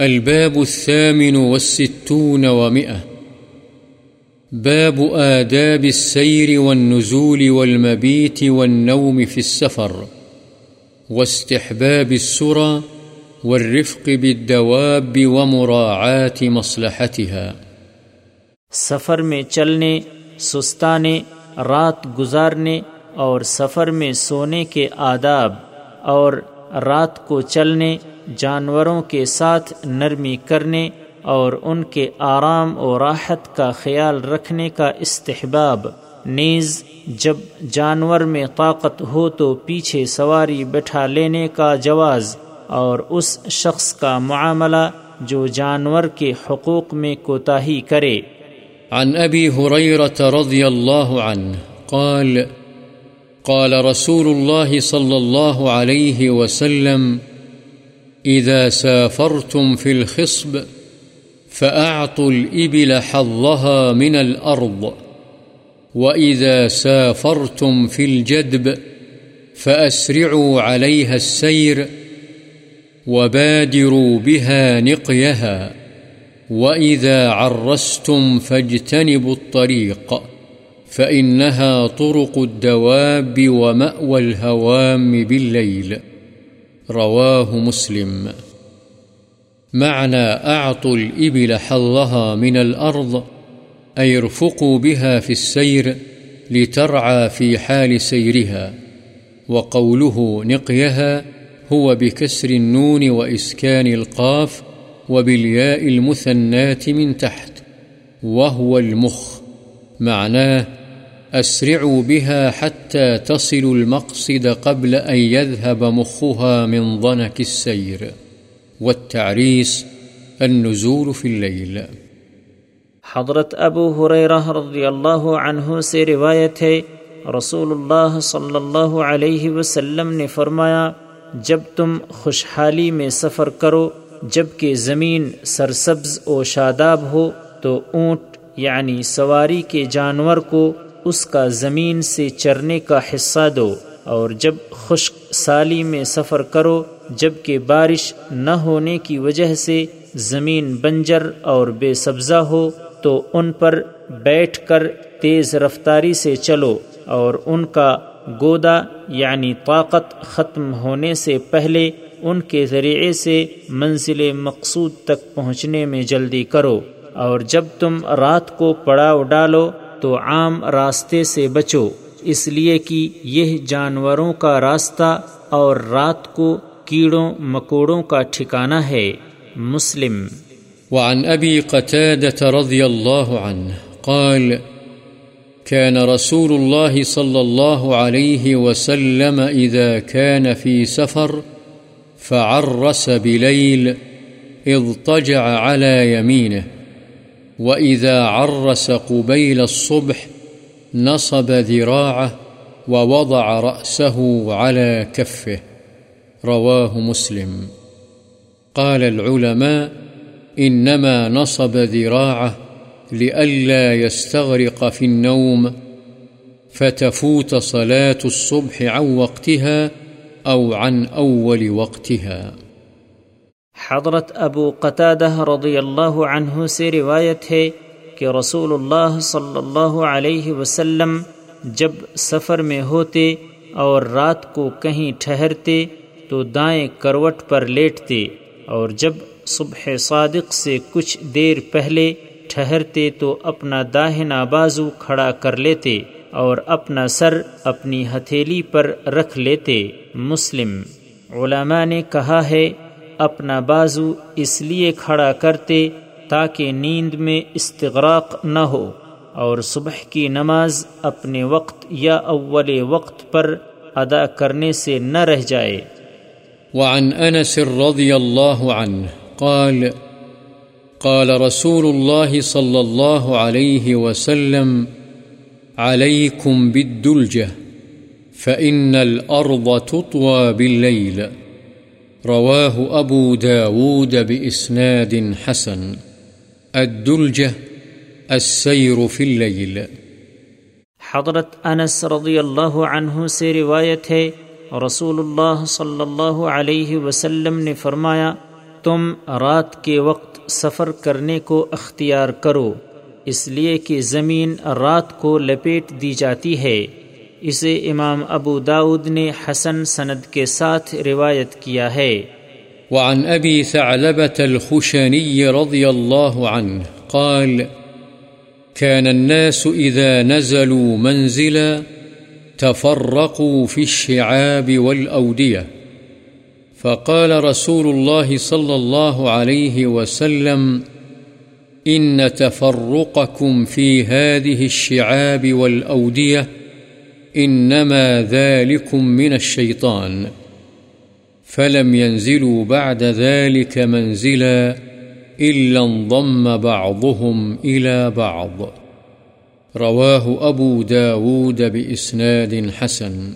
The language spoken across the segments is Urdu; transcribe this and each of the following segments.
الباب الثامن والستون ومئة. باب آداب السير والنزول والمبيت والنوم في السفر، واستحباب السرى والرفق بالدواب ومراعاة مصلحتها. سفر میں چلنے، سستانے، رات گزارنے اور سفر میں سونے کے آداب اور رات کو چلنے جانوروں کے ساتھ نرمی کرنے اور ان کے آرام و راحت کا خیال رکھنے کا استحباب۔ نیز، جب جانور میں طاقت ہو تو پیچھے سواری بٹھا لینے کا جواز اور اس شخص کا معاملہ جو جانور کے حقوق میں کوتاہی کرے۔ عن أبي هريرة رضي الله عنه قال قال رسول الله صلى الله عليه وسلم إذا سافرتم في الخصب فأعطوا الإبل حظها من الأرض. وإذا سافرتم في الجدب فأسرعوا عليها السير وبادروا بها نقيها. وإذا عرستم فاجتنبوا الطريق فإنها طرق الدواب ومأوى الهوام بالليل. رواه مسلم. معنى أعطوا الإبل حظها من الأرض، أي ارفقوا بها في السير لترعى في حال سيرها، وقوله نقيها هو بكسر النون وإسكان القاف وبالياء المثنات من تحت، وهو المخ. معناه أسرعوا بها حتى تصلوا المقصد قبل أن يذهب مخها من ضنك السير. والتعريس النزول في الليل. حضرت ابو حریرہ رضی اللہ عنہ سے روایت ہے، رسول اللہ صلی اللہ علیہ وسلم نے فرمایا، جب تم خوشحالی میں سفر کرو، جبکہ زمین سرسبز و شاداب ہو، تو اونٹ یعنی سواری کے جانور کو اس کا زمین سے چرنے کا حصہ دو اور جب خشک سالی میں سفر کرو، جبکہ بارش نہ ہونے کی وجہ سے زمین بنجر اور بے سبزہ ہو، تو ان پر بیٹھ کر تیز رفتاری سے چلو اور ان کا گودا یعنی طاقت ختم ہونے سے پہلے ان کے ذریعے سے منزل مقصود تک پہنچنے میں جلدی کرو اور جب تم رات کو پڑاؤ ڈالو تو عام راستے سے بچو، اس لیے کہ یہ جانوروں کا راستہ اور رات کو کیڑوں، مکوڑوں کا ٹھکانہ ہے۔ مسلم۔ وعن أبي قتادة رضي الله عنه قال كان رسول الله صلى الله عليه وسلم إذا كان في سفر فعرس بليل اضطجع على يمينه وإذا عرس قبيل الصبح نصب ذراعه ووضع رأسه على كفه رواه مسلم قال العلماء إنما نصب ذراعه لئلا يستغرق في النوم فتفوت صلاة الصبح عن وقتها أو عن أول وقتها حضرت ابو قطادہ رضی اللہ عنہ سے روایت ہے کہ رسول اللہ صلی اللہ علیہ وسلم جب سفر میں ہوتے اور رات کو کہیں ٹھہرتے تو دائیں کروٹ پر لیٹتے اور جب صبح صادق سے کچھ دیر پہلے ٹھہرتے تو اپنا داہنا بازو کھڑا کر لیتے اور اپنا سر اپنی ہتھیلی پر رکھ لیتے۔ مسلم علماء نے کہا ہے اپنا بازو اس لیے کھڑا کرتے تاکہ نیند میں استغراق نہ ہو اور صبح کی نماز اپنے وقت یا اول وقت پر ادا کرنے سے نہ رہ جائے۔ وعن أنس رضي الله عنه قال قال رسول الله صلى الله عليه وسلم عليكم بالدلجة فإن الأرض تطوى بالليل رواه أبو داود بإسناد حسن. الدلجة، السير في الليل. حضرت انس رضی اللہ عنہ سے روایت ہے رسول اللہ صلی اللہ علیہ وسلم نے فرمایا، تم رات کے وقت سفر کرنے کو اختیار کرو، اس لیے کہ زمین رات کو لپیٹ دی جاتی ہے۔ اسے امام ابو داود نے حسن سند کے ساتھ روایت کیا ہے۔ وعن ابی ثعلبة الخشني رضي الله عنه قال كان الناس إذا نزلوا منزلا تفرقوا في الشعاب والأودية. فقال رسول الله صلى الله عليه وسلم، إن تفرقكم في هذه الشعاب والأودية إنما ذلكم من الشيطان فلم ينزلوا بعد ذلك منزلا إلا انضم بعضهم إلى بعض. رواه أبو داود بإسناد حسن.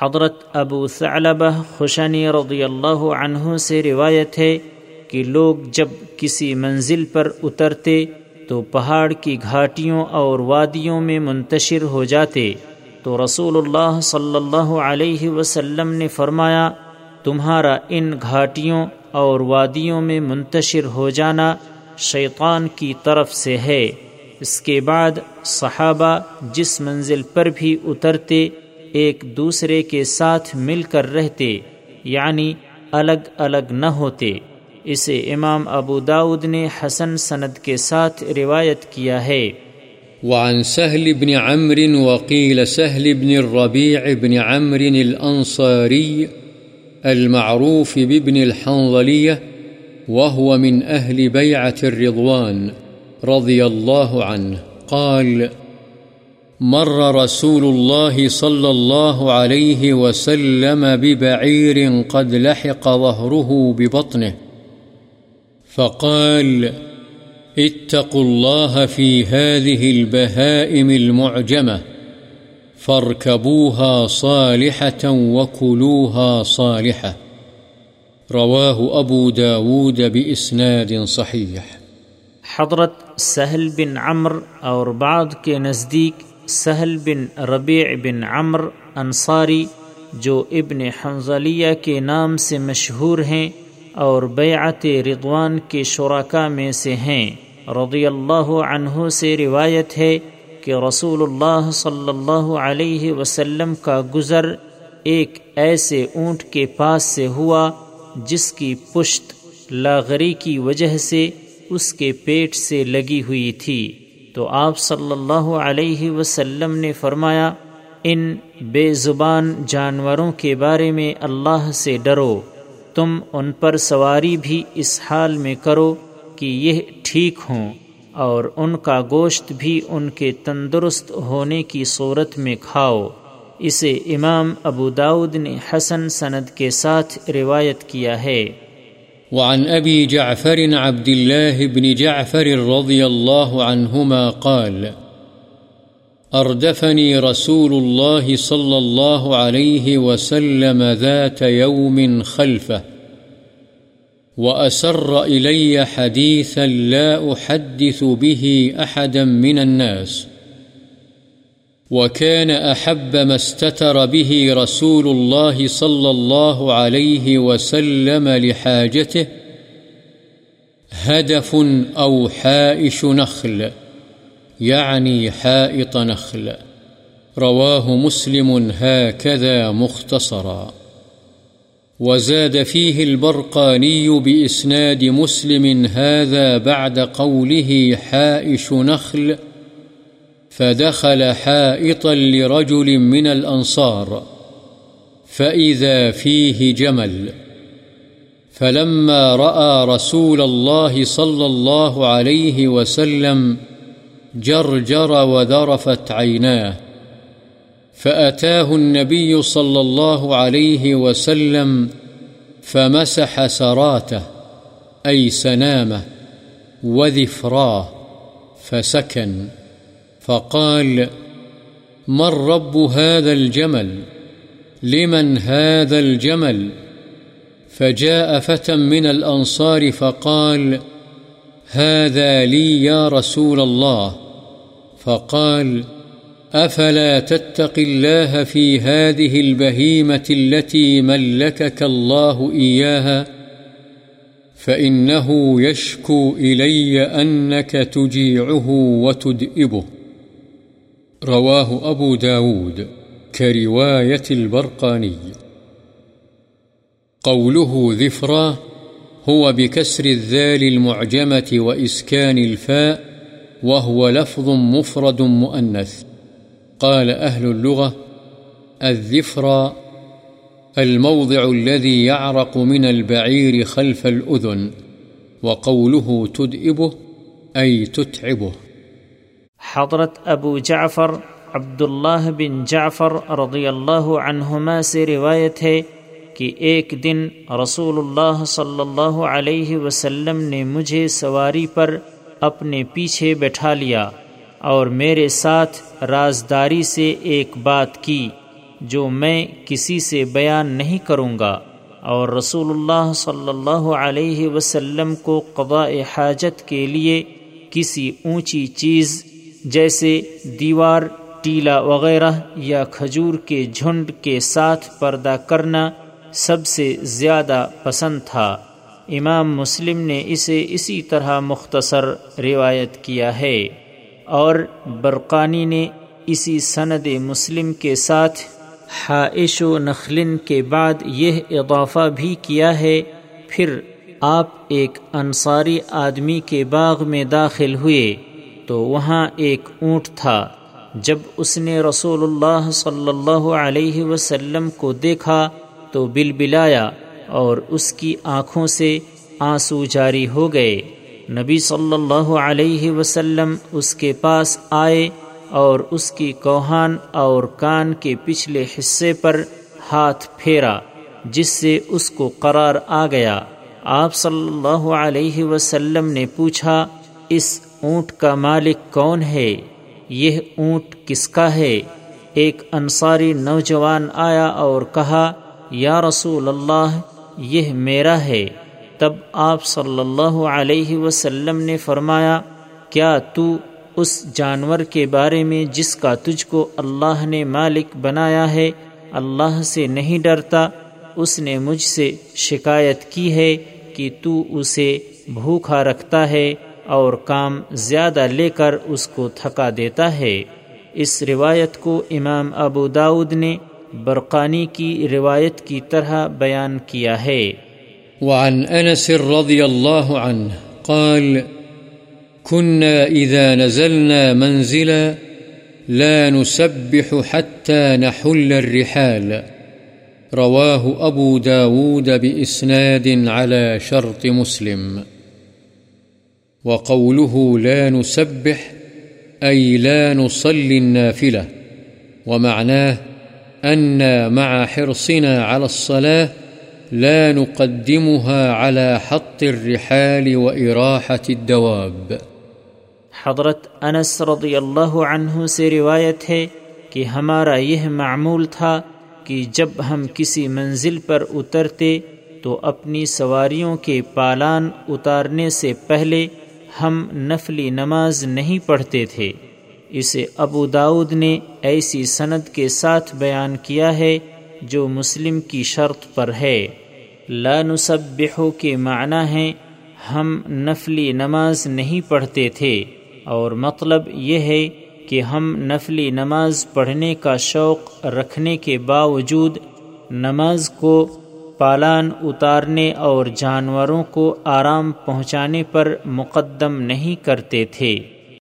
حضرت ابو ثعلبہ خوشنی رضی اللہ عنہ سے روایت ہے کہ لوگ جب کسی منزل پر اترتے تو پہاڑ کی گھاٹیوں اور وادیوں میں منتشر ہو جاتے۔ تو رسول اللہ صلی اللہ علیہ وسلم نے فرمایا، تمہارا ان گھاٹیوں اور وادیوں میں منتشر ہو جانا شیطان کی طرف سے ہے۔ اس کے بعد صحابہ جس منزل پر بھی اترتے، ایک دوسرے کے ساتھ مل کر رہتے یعنی الگ الگ نہ ہوتے۔ اسے امام ابو داود نے حسن سند کے ساتھ روایت کیا ہے۔ وعن سهل بن عمرو وقيل سهل بن الربيع بن عمرو الأنصاري المعروف بابن الحنظلية وهو من أهل بيعة الرضوان رضي الله عنه. قال مر رسول الله صلى الله عليه وسلم ببعير قد لحق ظهره ببطنه، فقال فقال اتقوا الله في هذه البهائم المعجمة، فاركبوها صالحة وكلوها صالحة. رواه أبو داود بإسناد صحيح. حضرت سہل بن عمر اور بعد کے نزدیک سہل بن ربیع بن عمر انصاری، جو ابن حنزلیہ کے نام سے مشہور ہیں اور بیعت رضوان کے شرکا میں سے ہیں۔ رضی اللہ عنہ سے روایت ہے کہ رسول اللہ صلی اللہ علیہ وسلم کا گزر ایک ایسے اونٹ کے پاس سے ہوا جس کی پشت لاغری کی وجہ سے اس کے پیٹ سے لگی ہوئی تھی تو آپ صلی اللہ علیہ وسلم نے فرمایا ان بے زبان جانوروں کے بارے میں اللہ سے ڈرو تم ان پر سواری بھی اس حال میں کرو کہ یہ ٹھیک ہوں اور ان کا گوشت بھی ان کے تندرست ہونے کی صورت میں کھاؤ۔ اسے امام ابو داود نے حسن سند کے ساتھ روایت کیا ہے۔ وعن أبي جعفر عبد الله بن جعفر رضي الله عنهما قال أردفني رسول الله صلى الله عليه وسلم ذات يوم خلفه وأسر إلي حديثا لا أحدث به أحدا من الناس وكان أحب ما استتر به رسول الله صلى الله عليه وسلم لحاجته هدف أو حائش نخل، يعني حائط نخل. رواه مسلم هكذا مختصرا. وزاد فيه البرقاني بإسناد مسلم هذا بعد قوله حائش نخل، فدخل حائطا لرجل من الأنصار، فإذا فيه جمل. فلما رأى رسول الله صلى الله عليه وسلم، جرجر وذرفت عيناه. فأتاه النبي صلى الله عليه وسلم فمسح سراته، أي سنامه، وذفراه، فسكن. فقال من رب هذا الجمل؟ لمن هذا الجمل؟ فجاء فتى من الأنصار فقال هذا لي يا رسول الله. فقال أفلا تتق الله في هذه البهيمة التي ملكك الله إياها فإنه يشكو إلي أنك تجيعه وتدئبه. رواه أبو داود كرواية البرقاني. قوله ذفرا هو بكسر الذال المعجمة وإسكان الفاء، وهو لفظ مفرد مؤنث. قال أهل اللغة الذفرا الموضع الذي يعرق من البعير خلف الأذن، وقوله تدئبه أي تتعبه. حضرت ابو جعفر عبداللہ بن جعفر رضی اللہ عنہما سے روایت ہے کہ ایک دن رسول اللہ صلی اللہ علیہ وسلم نے مجھے سواری پر اپنے پیچھے بٹھا لیا۔ اور میرے ساتھ رازداری سے ایک بات کی جو میں کسی سے بیان نہیں کروں گا۔ اور رسول اللہ صلی اللہ علیہ وسلم کو قضاء حاجت کے لیے کسی اونچی چیز جیسے دیوار ٹیلا وغیرہ یا کھجور کے جھنڈ کے ساتھ پردہ کرنا سب سے زیادہ پسند تھا۔ امام مسلم نے اسے اسی طرح مختصر روایت کیا ہے۔ اور برقانی نے اسی سند مسلم کے ساتھ حائش و نخلن کے بعد یہ اضافہ بھی کیا ہے، پھر آپ ایک انصاری آدمی کے باغ میں داخل ہوئے تو وہاں ایک اونٹ تھا۔ جب اس نے رسول اللہ صلی اللہ علیہ وسلم کو دیکھا تو بل بلایا اور اس کی آنکھوں سے آنسو جاری ہو گئے۔ نبی صلی اللہ علیہ وسلم اس کے پاس آئے اور اس کی کوہان اور کان کے پچھلے حصے پر ہاتھ پھیرا، جس سے اس کو قرار آ گیا۔ آپ صلی اللہ علیہ وسلم نے پوچھا، اس اونٹ کا مالک کون ہے؟ یہ اونٹ کس کا ہے؟ ایک انصاری نوجوان آیا اور کہا، یا رسول اللہ، یہ میرا ہے۔ تب آپ صلی اللہ علیہ وسلم نے فرمایا، کیا تو اس جانور کے بارے میں جس کا تجھ کو اللہ نے مالک بنایا ہے، اللہ سے نہیں ڈرتا، اس نے مجھ سے شکایت کی ہے کہ تو اسے بھوکھا رکھتا ہے اور کام زیادہ لے کر اس کو تھکا دیتا ہے۔ اس روایت کو امام ابو داود نے برقانی کی روایت کی طرح بیان کیا ہے۔ وعن انس رضی اللہ عنہ قال، كنا إذا نزلنا منزلا لا نسبح حتى نحل الرحال. رواه أبو داود بإسناد على شرط مسلم. وقوله لا نسبح، أي لا نصلي النافلة، ومعناه أن مع حرصنا على الصلاة لا نقدمها على حط الرحال وإراحة الدواب. حضرت انس رضی اللہ عنہ سے روایت ہے کہ ہمارا یہ معمول تھا کہ جب ہم کسی منزل پر اترتے تو اپنی سواریوں کے پالان اتارنے سے پہلے ہم نفلی نماز نہیں پڑھتے تھے۔ اسے ابو داود نے ایسی سند کے ساتھ بیان کیا ہے جو مسلم کی شرط پر ہے۔ لا نسبحو کے معنی ہیں، ہم نفلی نماز نہیں پڑھتے تھے، اور مطلب یہ ہے کہ ہم نفلی نماز پڑھنے کا شوق رکھنے کے باوجود نماز کو پالان اتارنے اور جانوروں کو آرام پہنچانے پر مقدم نہیں کرتے تھے۔